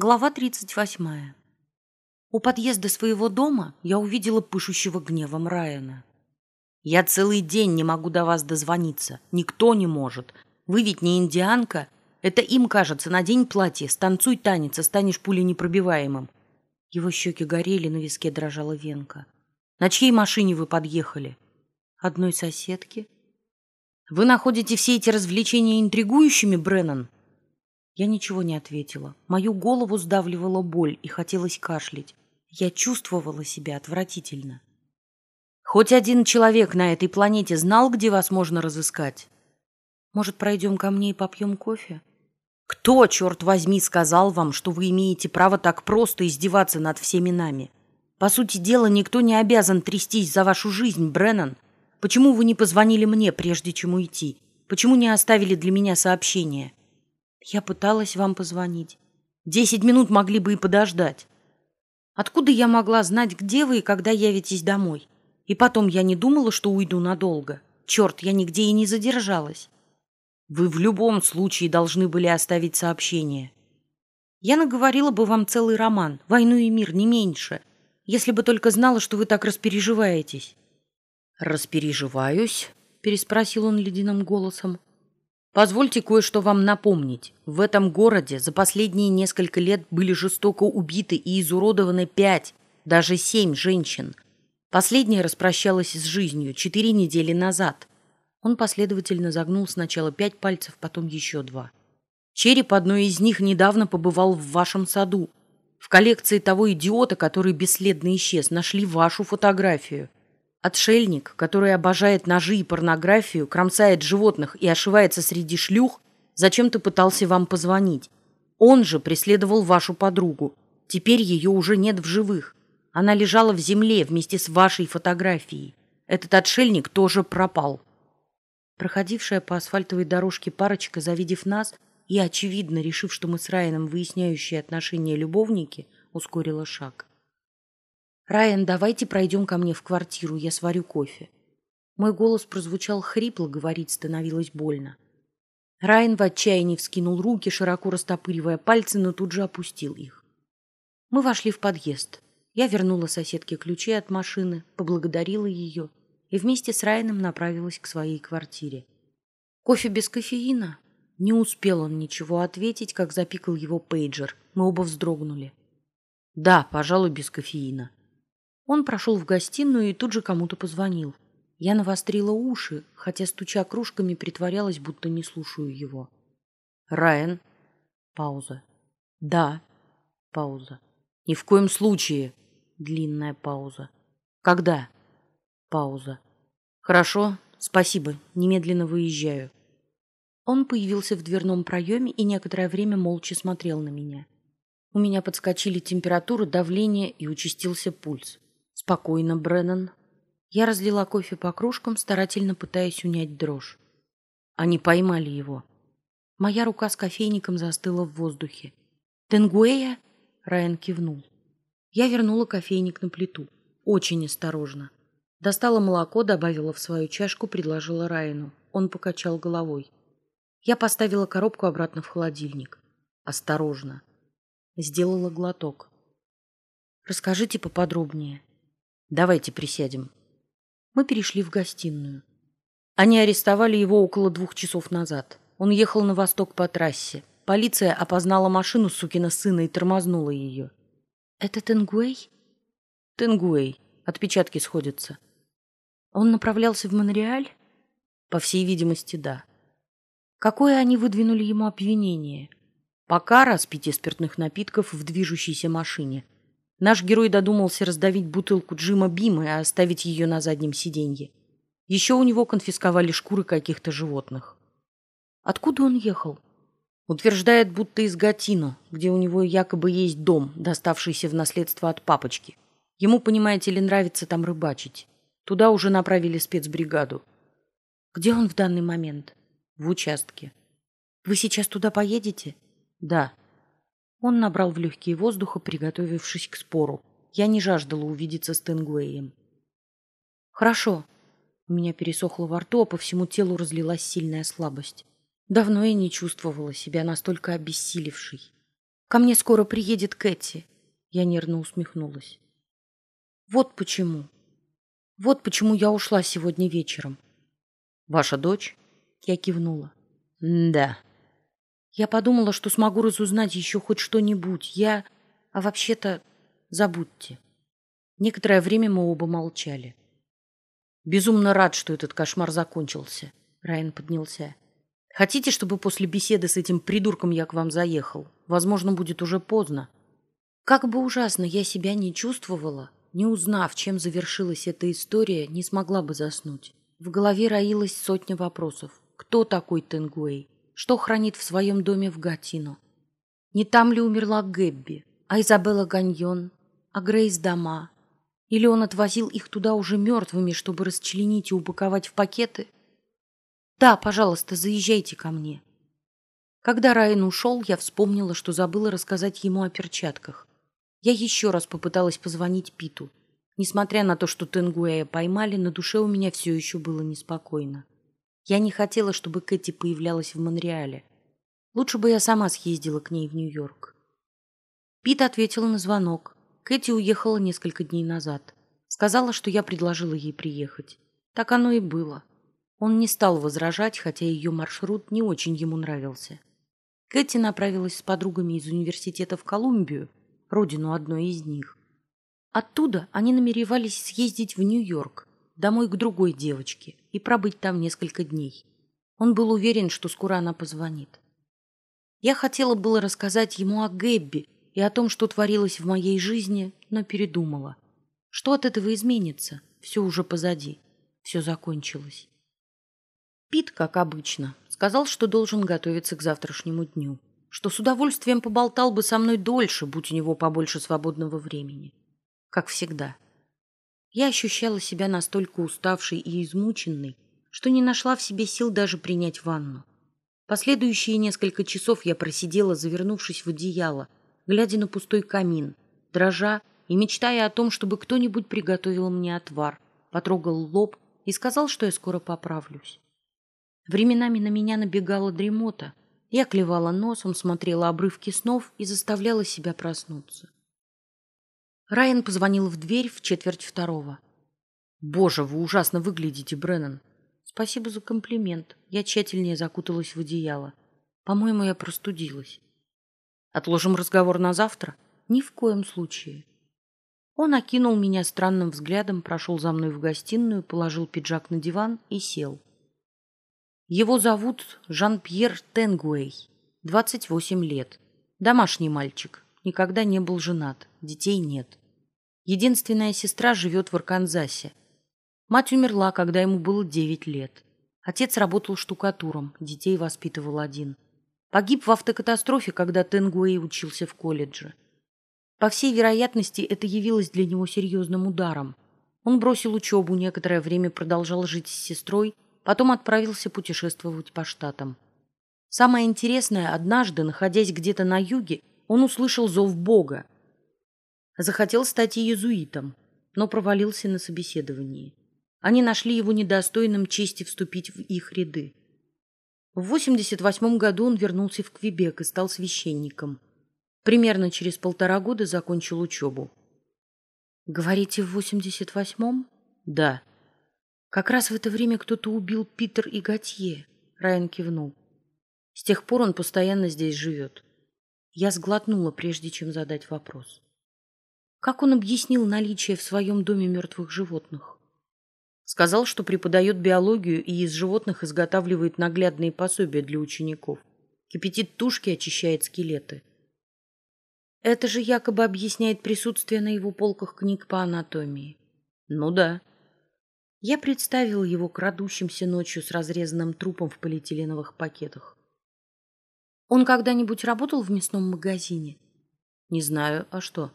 Глава 38. У подъезда своего дома я увидела пышущего гневом Райана. «Я целый день не могу до вас дозвониться. Никто не может. Вы ведь не индианка. Это им кажется, надень платье, станцуй танец, и станешь пуленепробиваемым». Его щеки горели, на виске дрожала венка. «На чьей машине вы подъехали?» «Одной соседки». «Вы находите все эти развлечения интригующими, Бреннан?» Я ничего не ответила. Мою голову сдавливала боль и хотелось кашлять. Я чувствовала себя отвратительно. Хоть один человек на этой планете знал, где вас можно разыскать? Может, пройдем ко мне и попьем кофе? Кто, черт возьми, сказал вам, что вы имеете право так просто издеваться над всеми нами? По сути дела, никто не обязан трястись за вашу жизнь, Бреннан. Почему вы не позвонили мне, прежде чем уйти? Почему не оставили для меня сообщение? Я пыталась вам позвонить. Десять минут могли бы и подождать. Откуда я могла знать, где вы и когда явитесь домой? И потом я не думала, что уйду надолго. Черт, я нигде и не задержалась. Вы в любом случае должны были оставить сообщение. Я наговорила бы вам целый роман, «Войну и мир», не меньше, если бы только знала, что вы так распереживаетесь. «Распереживаюсь?» — переспросил он ледяным голосом. Позвольте кое-что вам напомнить. В этом городе за последние несколько лет были жестоко убиты и изуродованы пять, даже семь женщин. Последняя распрощалась с жизнью четыре недели назад. Он последовательно загнул сначала пять пальцев, потом еще два. Череп одной из них недавно побывал в вашем саду. В коллекции того идиота, который бесследно исчез, нашли вашу фотографию. Отшельник, который обожает ножи и порнографию, кромсает животных и ошивается среди шлюх, зачем-то пытался вам позвонить. Он же преследовал вашу подругу. Теперь ее уже нет в живых. Она лежала в земле вместе с вашей фотографией. Этот отшельник тоже пропал. Проходившая по асфальтовой дорожке парочка, завидев нас и, очевидно, решив, что мы с Райаном выясняющие отношения любовники, ускорила шаг. «Райан, давайте пройдем ко мне в квартиру, я сварю кофе». Мой голос прозвучал хрипло, говорить становилось больно. Райан в отчаянии вскинул руки, широко растопыривая пальцы, но тут же опустил их. Мы вошли в подъезд. Я вернула соседке ключи от машины, поблагодарила ее и вместе с Райаном направилась к своей квартире. «Кофе без кофеина?» Не успел он ничего ответить, как запикал его пейджер. Мы оба вздрогнули. «Да, пожалуй, без кофеина», он прошел в гостиную и тут же кому-то позвонил. Я навострила уши, хотя, стуча кружками, притворялась, будто не слушаю его. «Райан?» Пауза. «Да». Пауза. «Ни в коем случае». Длинная пауза. «Когда?» Пауза. «Хорошо, спасибо, немедленно выезжаю». Он появился в дверном проеме и некоторое время молча смотрел на меня. У меня подскочили температура, давление и участился пульс. Спокойно, Бреннан. Я разлила кофе по кружкам, старательно пытаясь унять дрожь. Они поймали его. Моя рука с кофейником застыла в воздухе. «Тенгуэя?» — Райан кивнул. Я вернула кофейник на плиту. Очень осторожно. Достала молоко, добавила в свою чашку, предложила Райану. Он покачал головой. Я поставила коробку обратно в холодильник. Осторожно. Сделала глоток. «Расскажите поподробнее», Давайте присядем. Мы перешли в гостиную. Они арестовали его около двух часов назад. Он ехал на восток по трассе. Полиция опознала машину сукина сына и тормознула ее. «Это Тенгуэй?» «Тенгуэй. Отпечатки сходятся». «Он направлялся в Монреаль?» «По всей видимости, да». «Какое они выдвинули ему обвинение?» «Пока распитие спиртных напитков в движущейся машине». Наш герой додумался раздавить бутылку Джима Бима и оставить ее на заднем сиденье. Еще у него конфисковали шкуры каких-то животных. Откуда он ехал? Утверждает, будто из Гатино, где у него якобы есть дом, доставшийся в наследство от папочки. Ему, понимаете ли, нравится там рыбачить. Туда уже направили спецбригаду. Где он в данный момент? В участке. Вы сейчас туда поедете? Да. Он набрал в легкие воздуха, приготовившись к спору. Я не жаждала увидеться с Тенгуэем. «Хорошо». У меня пересохло во рту, а по всему телу разлилась сильная слабость. Давно я не чувствовала себя настолько обессилевшей. Ко мне скоро приедет Кэти. Я нервно усмехнулась. Вот почему. Вот почему я ушла сегодня вечером. Ваша дочь? Я кивнула. Да. Я подумала, что смогу разузнать еще хоть что-нибудь. Я... А вообще-то... Забудьте. Некоторое время мы оба молчали. Безумно рад, что этот кошмар закончился. Райан поднялся. Хотите, чтобы после беседы с этим придурком я к вам заехал? Возможно, будет уже поздно. Как бы ужасно я себя не чувствовала, не узнав, чем завершилась эта история, не смогла бы заснуть. В голове роилась сотня вопросов. Кто такой Тенгуэй? Что хранит в своем доме в Гатино? Не там ли умерла Гэбби? А Изабелла Ганьон? А Грейс Дома? Или он отвозил их туда уже мертвыми, чтобы расчленить и упаковать в пакеты? Да, пожалуйста, заезжайте ко мне. Когда Райан ушел, я вспомнила, что забыла рассказать ему о перчатках. Я еще раз попыталась позвонить Питу. Несмотря на то, что Тенгуэя поймали, на душе у меня все еще было неспокойно. Я не хотела, чтобы Кэти появлялась в Монреале. Лучше бы я сама съездила к ней в Нью-Йорк. Пит ответила на звонок. Кэти уехала несколько дней назад. Сказала, что я предложила ей приехать. Так оно и было. Он не стал возражать, хотя ее маршрут не очень ему нравился. Кэти направилась с подругами из университета в Колумбию, родину одной из них. Оттуда они намеревались съездить в Нью-Йорк, домой к другой девочке, и пробыть там несколько дней. Он был уверен, что скоро она позвонит. Я хотела было рассказать ему о Гэбби и о том, что творилось в моей жизни, но передумала. Что от этого изменится? Все уже позади. Все закончилось. Пит, как обычно, сказал, что должен готовиться к завтрашнему дню что с удовольствием поболтал бы со мной дольше, будь у него побольше свободного времени. Как всегда. Я ощущала себя настолько уставшей и измученной, что не нашла в себе сил даже принять ванну. Последующие несколько часов я просидела, завернувшись в одеяло, глядя на пустой камин, дрожа и мечтая о том, чтобы кто-нибудь приготовил мне отвар, потрогал лоб и сказал, что я скоро поправлюсь. Временами на меня набегала дремота, я клевала носом, смотрела обрывки снов и заставляла себя проснуться. Райан позвонил в дверь в четверть второго. «Боже, вы ужасно выглядите, Бреннан!» «Спасибо за комплимент. Я тщательнее закуталась в одеяло. По-моему, я простудилась». «Отложим разговор на завтра?» «Ни в коем случае». Он окинул меня странным взглядом, прошел за мной в гостиную, положил пиджак на диван и сел. Его зовут Жан-Пьер Тенгуэй, 28 лет. Домашний мальчик, никогда не был женат, детей нет. Единственная сестра живет в Арканзасе. Мать умерла, когда ему было 9 лет. Отец работал штукатуром, детей воспитывал один. Погиб в автокатастрофе, когда Тенгуэй учился в колледже. По всей вероятности, это явилось для него серьезным ударом. Он бросил учебу, некоторое время продолжал жить с сестрой, Потом отправился путешествовать по штатам. Самое интересное, однажды, находясь где-то на юге, он услышал зов Бога. Захотел стать иезуитом, но провалился на собеседовании. Они нашли его недостойным чести вступить в их ряды. В 88 году он вернулся в Квебек и стал священником. Примерно через полтора года закончил учебу. «Говорите, в 88-м?» «Да», как раз в это время кто-то убил Питер и Готье. Райан кивнул. С тех пор он постоянно здесь живет. Я сглотнула, прежде чем задать вопрос. Как он объяснил наличие в своем доме мертвых животных? Сказал, что преподает биологию и из животных изготавливает наглядные пособия для учеников. Кипятит тушки, очищает скелеты. Это же якобы объясняет присутствие на его полках книг по анатомии. Ну да. Я представил его крадущимся ночью с разрезанным трупом в полиэтиленовых пакетах. Он когда-нибудь работал в мясном магазине? Не знаю, а что?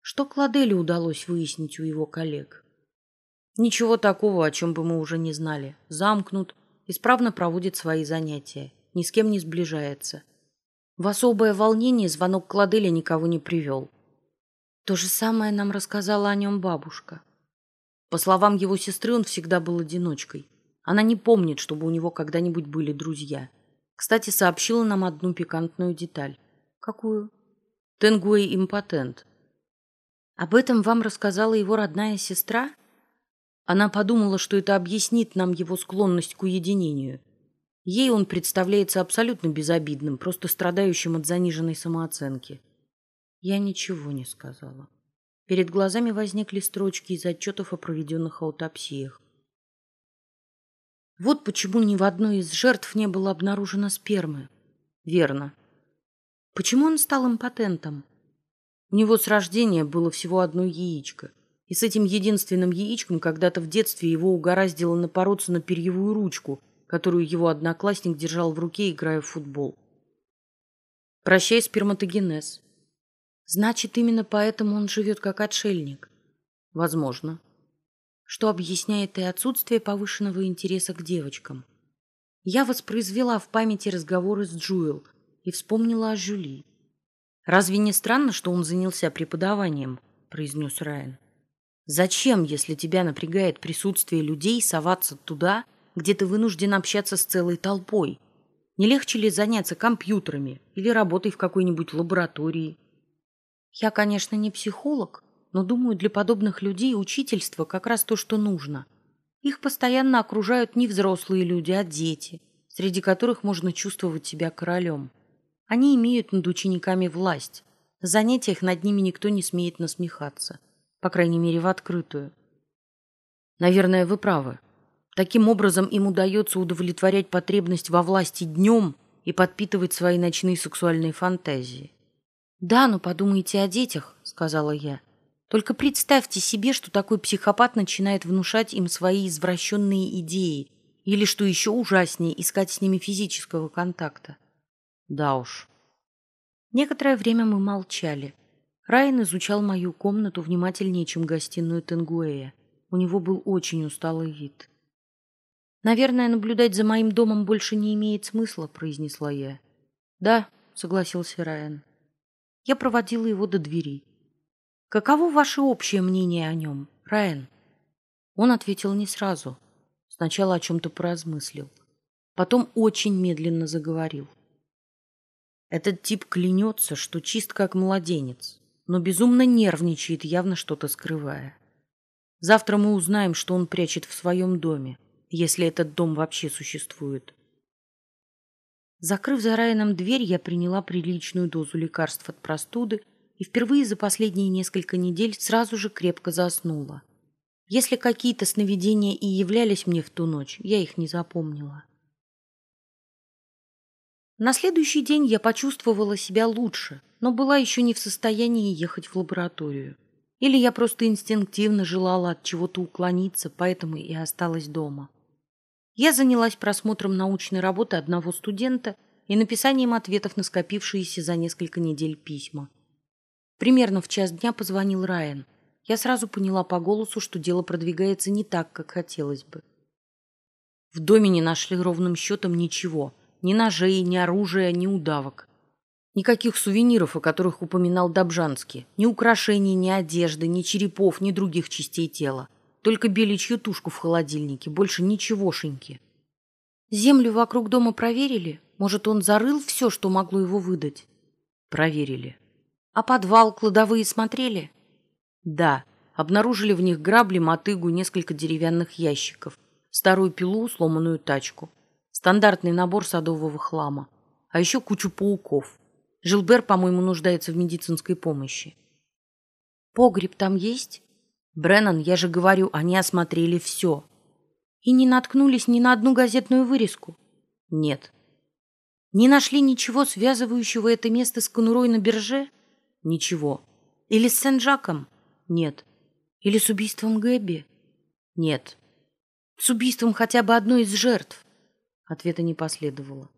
Что Кладелю удалось выяснить у его коллег? Ничего такого, о чем бы мы уже не знали. Замкнут, исправно проводит свои занятия, ни с кем не сближается. В особое волнение звонок Кладеля никого не привел. То же самое нам рассказала о нем бабушка. По словам его сестры, он всегда был одиночкой. Она не помнит, чтобы у него когда-нибудь были друзья. Кстати, сообщила нам одну пикантную деталь. Какую? Тенгуэй импотент. Об этом вам рассказала его родная сестра? Она подумала, что это объяснит нам его склонность к уединению. Ей он представляется абсолютно безобидным, просто страдающим от заниженной самооценки. Я ничего не сказала. Перед глазами возникли строчки из отчетов о проведенных аутопсиях. Вот почему ни в одной из жертв не было обнаружено спермы. Верно. Почему он стал импотентом? У него с рождения было всего одно яичко. И с этим единственным яичком когда-то в детстве его угораздило напороться на перьевую ручку, которую его одноклассник держал в руке, играя в футбол. Прощай сперматогенез. Значит, именно поэтому он живет как отшельник. Возможно. Что объясняет и отсутствие повышенного интереса к девочкам. Я воспроизвела в памяти разговоры с Джуэл и вспомнила о Жюли. «Разве не странно, что он занялся преподаванием?» – произнес Райан. «Зачем, если тебя напрягает присутствие людей, соваться туда, где ты вынужден общаться с целой толпой? Не легче ли заняться компьютерами или работой в какой-нибудь лаборатории?» Я, конечно, не психолог, но думаю, для подобных людей учительство как раз то, что нужно. Их постоянно окружают не взрослые люди, а дети, среди которых можно чувствовать себя королем. Они имеют над учениками власть. На занятиях над ними никто не смеет насмехаться. По крайней мере, в открытую. Наверное, вы правы. Таким образом им удается удовлетворять потребность во власти днем и подпитывать свои ночные сексуальные фантазии. «Да, но подумайте о детях», — сказала я. «Только представьте себе, что такой психопат начинает внушать им свои извращенные идеи, или, что еще ужаснее, искать с ними физического контакта». «Да уж». Некоторое время мы молчали. Райан изучал мою комнату внимательнее, чем гостиную Тенгуэя. У него был очень усталый вид. «Наверное, наблюдать за моим домом больше не имеет смысла», — произнесла я. «Да», — согласился Райан. Я проводила его до двери. «Каково ваше общее мнение о нем, Райан?» Он ответил не сразу. Сначала о чем-то поразмыслил. Потом очень медленно заговорил. Этот тип клянется, что чист как младенец, но безумно нервничает, явно что-то скрывая. Завтра мы узнаем, что он прячет в своем доме, если этот дом вообще существует. Закрыв за Райаном дверь, я приняла приличную дозу лекарств от простуды и впервые за последние несколько недель сразу же крепко заснула. Если какие-то сновидения и являлись мне в ту ночь, я их не запомнила. На следующий день я почувствовала себя лучше, но была еще не в состоянии ехать в лабораторию. Или я просто инстинктивно желала от чего-то уклониться, поэтому и осталась дома. Я занялась просмотром научной работы одного студента и написанием ответов на скопившиеся за несколько недель письма. Примерно в час дня позвонил Райан. Я сразу поняла по голосу, что дело продвигается не так, как хотелось бы. В доме не нашли ровным счетом ничего. Ни ножей, ни оружия, ни удавок. Никаких сувениров, о которых упоминал Добжанский. Ни украшений, ни одежды, ни черепов, ни других частей тела. Только беличью тушку в холодильнике, больше ничегошеньки. Землю вокруг дома проверили? Может, он зарыл все, что могло его выдать? Проверили. А подвал, кладовые смотрели? Да. Обнаружили в них грабли, мотыгу, несколько деревянных ящиков, старую пилу, сломанную тачку, стандартный набор садового хлама, а еще кучу пауков. Жилбер, по-моему, нуждается в медицинской помощи. Погреб там есть? Бреннан, я же говорю, они осмотрели все. И не наткнулись ни на одну газетную вырезку? Нет. Не нашли ничего, связывающего это место с конурой на бирже? Ничего. Или с Сен-Жаком? Нет. Или с убийством Гэби? Нет. С убийством хотя бы одной из жертв? Ответа не последовало.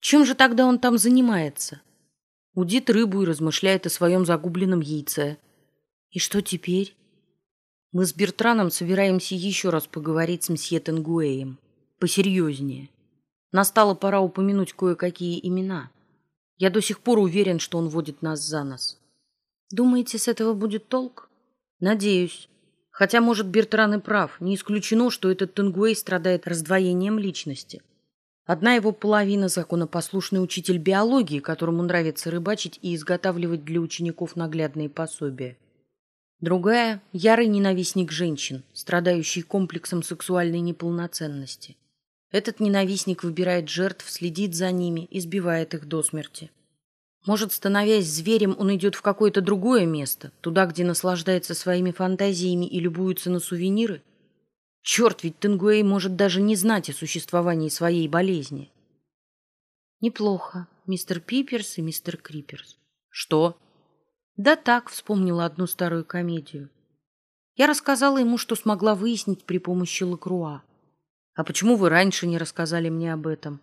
Чем же тогда он там занимается? Удит рыбу и размышляет о своем загубленном яйце. И что теперь? Мы с Бертраном собираемся еще раз поговорить с мсье Тенгуэем. Посерьезнее. Настала пора упомянуть кое-какие имена. Я до сих пор уверен, что он водит нас за нос. Думаете, с этого будет толк? Надеюсь. Хотя, может, Бертран и прав. Не исключено, что этот Тенгуэй страдает раздвоением личности. Одна его половина – законопослушный учитель биологии, которому нравится рыбачить и изготавливать для учеников наглядные пособия. Другая – ярый ненавистник женщин, страдающий комплексом сексуальной неполноценности. Этот ненавистник выбирает жертв, следит за ними, избивает их до смерти. Может, становясь зверем, он идет в какое-то другое место, туда, где наслаждается своими фантазиями и любуется на сувениры? Черт, ведь Тенгуэй может даже не знать о существовании своей болезни. Неплохо, мистер Пиперс и мистер Криперс. Что? Да так, вспомнила одну старую комедию. Я рассказала ему, что смогла выяснить при помощи Лакруа. А почему вы раньше не рассказали мне об этом?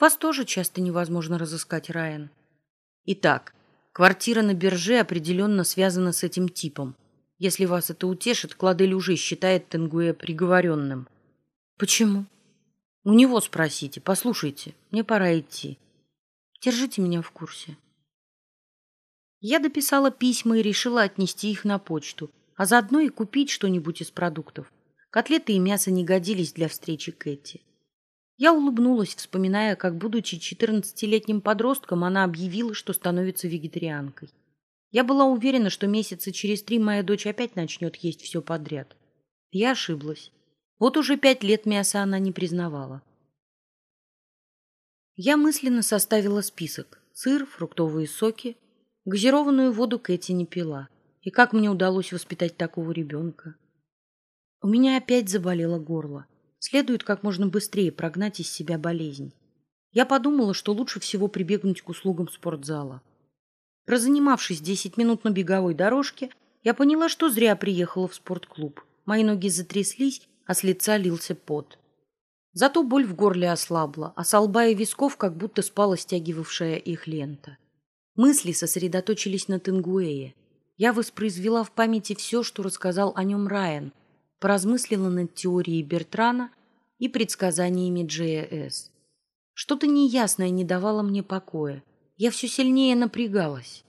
Вас тоже часто невозможно разыскать, Райан. Итак, квартира на бирже определенно связана с этим типом. Если вас это утешит, Кладель уже считает Тенгуэ приговоренным. Почему? У него спросите. Послушайте, мне пора идти. Держите меня в курсе. Я дописала письма и решила отнести их на почту, а заодно и купить что-нибудь из продуктов. Котлеты и мясо не годились для встречи Кэти. Я улыбнулась, вспоминая, как, будучи четырнадцатилетним подростком, она объявила, что становится вегетарианкой. Я была уверена, что месяца через три моя дочь опять начнет есть все подряд. Я ошиблась. Вот уже пять лет мяса она не признавала. Я мысленно составила список. Сыр, фруктовые соки. Газированную воду Кэти не пила. И как мне удалось воспитать такого ребенка? У меня опять заболело горло. Следует как можно быстрее прогнать из себя болезнь. Я подумала, что лучше всего прибегнуть к услугам спортзала. Прозанимавшись десять минут на беговой дорожке, я поняла, что зря приехала в спортклуб. Мои ноги затряслись, а с лица лился пот. Зато боль в горле ослабла, а с лба и висков как будто спала стягивавшая их лента. Мысли сосредоточились на Тенгуэе. Я воспроизвела в памяти все, что рассказал о нем Райан, поразмыслила над теорией Бертрана и предсказаниями Джея Что-то неясное не давало мне покоя. Я все сильнее напрягалась.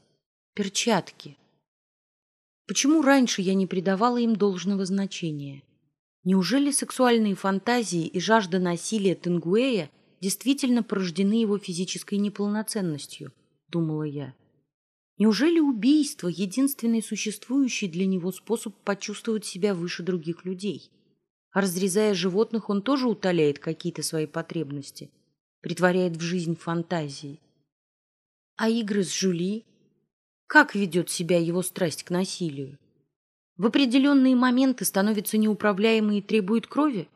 Перчатки. Почему раньше я не придавала им должного значения? Неужели сексуальные фантазии и жажда насилия Тенгуэя действительно порождены его физической неполноценностью? Думала я. Неужели убийство — единственный существующий для него способ почувствовать себя выше других людей? А разрезая животных, он тоже утоляет какие-то свои потребности, притворяет в жизнь фантазии. А игры с Жюли? Как ведет себя его страсть к насилию? В определенные моменты становится неуправляемой и требует крови?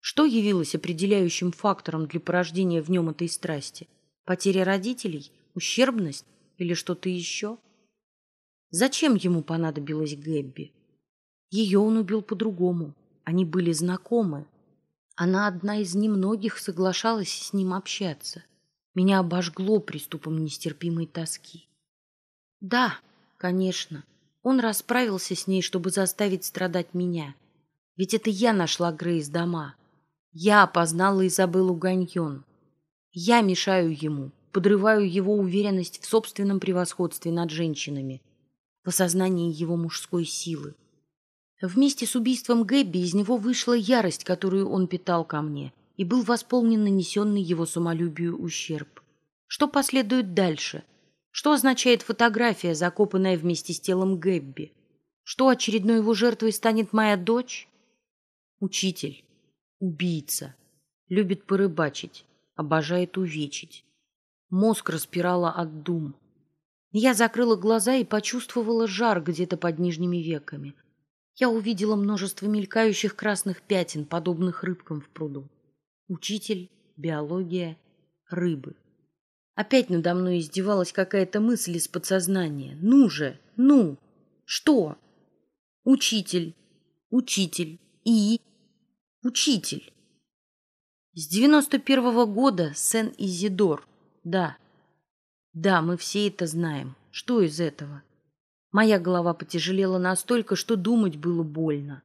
Что явилось определяющим фактором для порождения в нем этой страсти? Потеря родителей? Ущербность? Или что-то еще? Зачем ему понадобилась Гэбби? Ее он убил по-другому. Они были знакомы. Она одна из немногих соглашалась с ним общаться — меня обожгло приступом нестерпимой тоски. Да, конечно, он расправился с ней, чтобы заставить страдать меня. Ведь это я нашла Грейс дома. Я опознала Изабеллу Ганьон. Я мешаю ему, подрываю его уверенность в собственном превосходстве над женщинами, в осознании его мужской силы. Вместе с убийством Гэбби из него вышла ярость, которую он питал ко мне — и был восполнен нанесенный его самолюбию ущерб. Что последует дальше? Что означает фотография, закопанная вместе с телом Гэбби? Что очередной его жертвой станет моя дочь? Учитель, убийца, любит порыбачить, обожает увечить. Мозг распирала от дум. Я закрыла глаза и почувствовала жар где-то под нижними веками. Я увидела множество мелькающих красных пятен, подобных рыбкам в пруду. Учитель, биология, рыбы. Опять надо мной издевалась какая-то мысль из подсознания. Ну же, ну! Что? Учитель, учитель и... Учитель. С девяносто первого года Сен-Изидор. Да. Да, мы все это знаем. Что из этого? Моя голова потяжелела настолько, что думать было больно.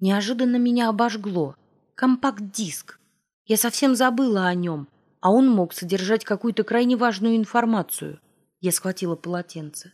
Неожиданно меня обожгло. Компакт-диск. Я совсем забыла о нем, а он мог содержать какую-то крайне важную информацию. Я схватила полотенце.